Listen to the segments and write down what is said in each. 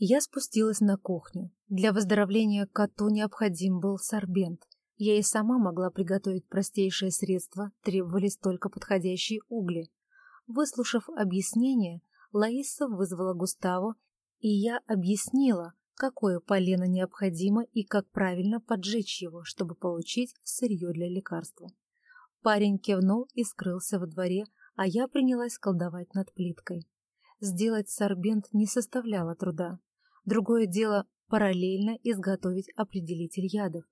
Я спустилась на кухню. Для выздоровления коту необходим был сорбент. Я и сама могла приготовить простейшие средства, требовались только подходящие угли. Выслушав объяснение, Лаиса вызвала Густаву, и я объяснила, какое полено необходимо и как правильно поджечь его, чтобы получить сырье для лекарства. Парень кивнул и скрылся во дворе, а я принялась колдовать над плиткой. Сделать сорбент не составляло труда. Другое дело параллельно изготовить определитель ядов.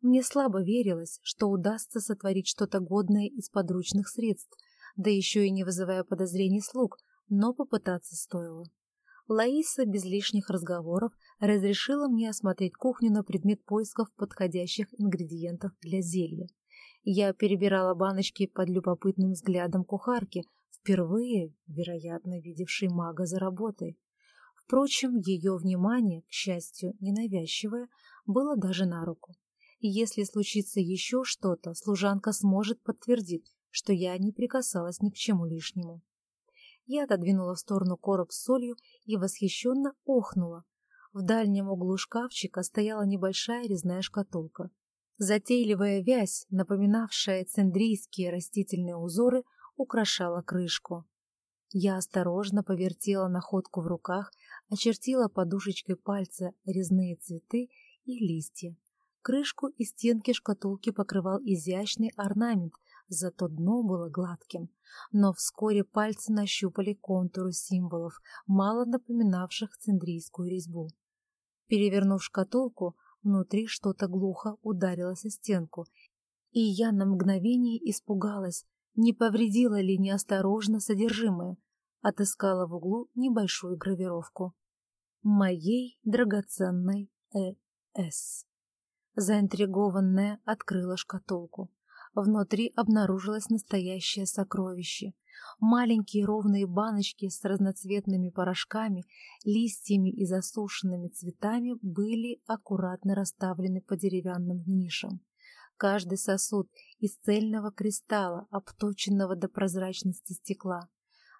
Мне слабо верилось, что удастся сотворить что-то годное из подручных средств, да еще и не вызывая подозрений слуг, но попытаться стоило. Лаиса без лишних разговоров разрешила мне осмотреть кухню на предмет поисков подходящих ингредиентов для зелья. Я перебирала баночки под любопытным взглядом кухарки, впервые, вероятно, видевшей мага за работой. Впрочем, ее внимание, к счастью, ненавязчивое, было даже на руку. И если случится еще что-то, служанка сможет подтвердить, что я не прикасалась ни к чему лишнему. Я отодвинула в сторону короб с солью и восхищенно охнула. В дальнем углу шкафчика стояла небольшая резная шкатулка. Затейливая вязь, напоминавшая цендрийские растительные узоры, украшала крышку. Я осторожно повертела находку в руках, очертила подушечкой пальца резные цветы и листья. Крышку и стенки шкатулки покрывал изящный орнамент, зато дно было гладким. Но вскоре пальцы нащупали контуры символов, мало напоминавших цендрийскую резьбу. Перевернув шкатулку, внутри что-то глухо ударилось о стенку, и я на мгновение испугалась, не повредила ли неосторожно содержимое. Отыскала в углу небольшую гравировку. «Моей драгоценной Э.С.» Заинтригованная открыла шкатулку. Внутри обнаружилось настоящее сокровище. Маленькие ровные баночки с разноцветными порошками, листьями и засушенными цветами были аккуратно расставлены по деревянным нишам. Каждый сосуд из цельного кристалла, обточенного до прозрачности стекла.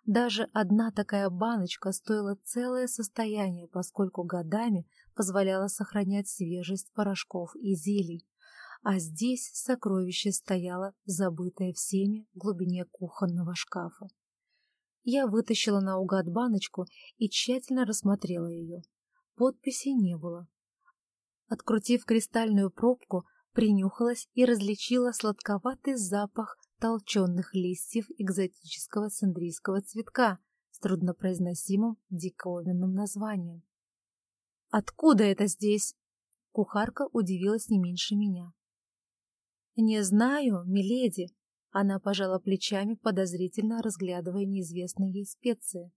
Даже одна такая баночка стоила целое состояние, поскольку годами позволяла сохранять свежесть порошков и зелий а здесь сокровище стояло, забытое всеми в глубине кухонного шкафа. Я вытащила наугад баночку и тщательно рассмотрела ее. Подписи не было. Открутив кристальную пробку, принюхалась и различила сладковатый запах толченных листьев экзотического цендрийского цветка с труднопроизносимым диковинным названием. «Откуда это здесь?» Кухарка удивилась не меньше меня. «Не знаю, миледи», — она пожала плечами, подозрительно разглядывая неизвестные ей специи.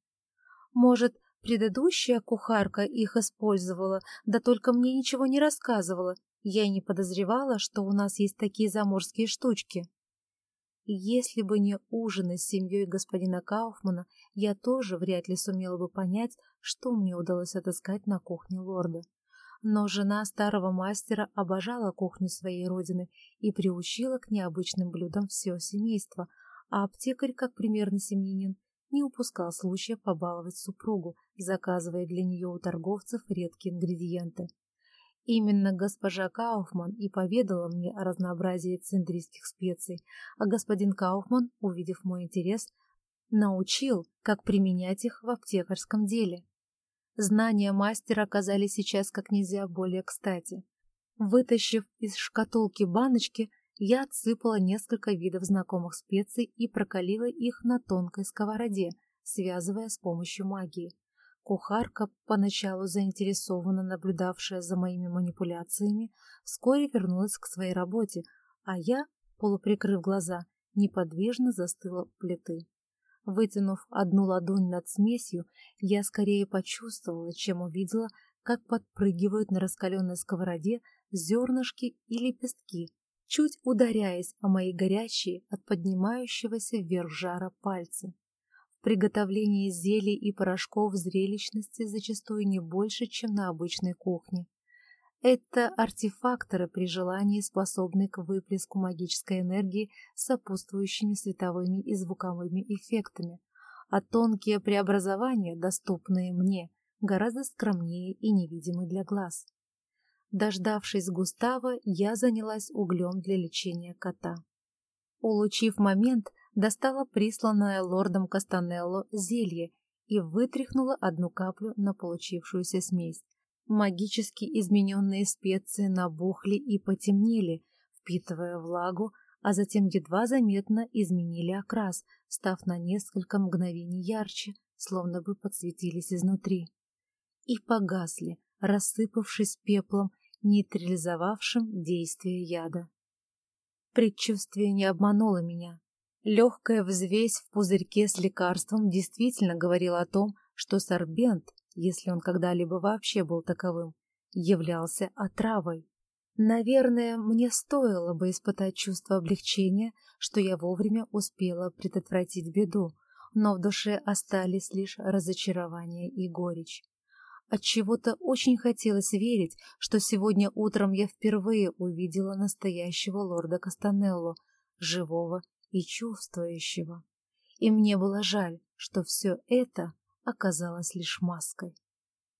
«Может, предыдущая кухарка их использовала, да только мне ничего не рассказывала. Я и не подозревала, что у нас есть такие заморские штучки». Если бы не ужины с семьей господина Кауфмана, я тоже вряд ли сумела бы понять, что мне удалось отыскать на кухне лорда но жена старого мастера обожала кухню своей родины и приучила к необычным блюдам все семейство, а аптекарь, как примерный семьянин, не упускал случая побаловать супругу, заказывая для нее у торговцев редкие ингредиенты. Именно госпожа Кауфман и поведала мне о разнообразии центрийских специй, а господин Кауфман, увидев мой интерес, научил, как применять их в аптекарском деле. Знания мастера оказались сейчас как нельзя более кстати. Вытащив из шкатулки баночки, я отсыпала несколько видов знакомых специй и прокалила их на тонкой сковороде, связывая с помощью магии. Кухарка, поначалу заинтересованно наблюдавшая за моими манипуляциями, вскоре вернулась к своей работе, а я, полуприкрыв глаза, неподвижно застыла у плиты. Вытянув одну ладонь над смесью, я скорее почувствовала, чем увидела, как подпрыгивают на раскаленной сковороде зернышки и лепестки, чуть ударяясь о мои горячие от поднимающегося вверх жара пальцы. В приготовлении зелий и порошков зрелищности зачастую не больше, чем на обычной кухне. Это артефакторы при желании способны к выплеску магической энергии с сопутствующими световыми и звуковыми эффектами, а тонкие преобразования, доступные мне, гораздо скромнее и невидимый для глаз. Дождавшись Густава, я занялась углем для лечения кота. Улучив момент, достала присланное лордом Кастанелло зелье и вытряхнула одну каплю на получившуюся смесь. Магически измененные специи набухли и потемнели, впитывая влагу, а затем едва заметно изменили окрас, став на несколько мгновений ярче, словно бы подсветились изнутри. И погасли, рассыпавшись пеплом, нейтрализовавшим действие яда. Предчувствие не обмануло меня. Легкая взвесь в пузырьке с лекарством действительно говорила о том, что сорбент, если он когда-либо вообще был таковым, являлся отравой. Наверное, мне стоило бы испытать чувство облегчения, что я вовремя успела предотвратить беду, но в душе остались лишь разочарование и горечь. Отчего-то очень хотелось верить, что сегодня утром я впервые увидела настоящего лорда Кастанелло, живого и чувствующего. И мне было жаль, что все это оказалось лишь маской.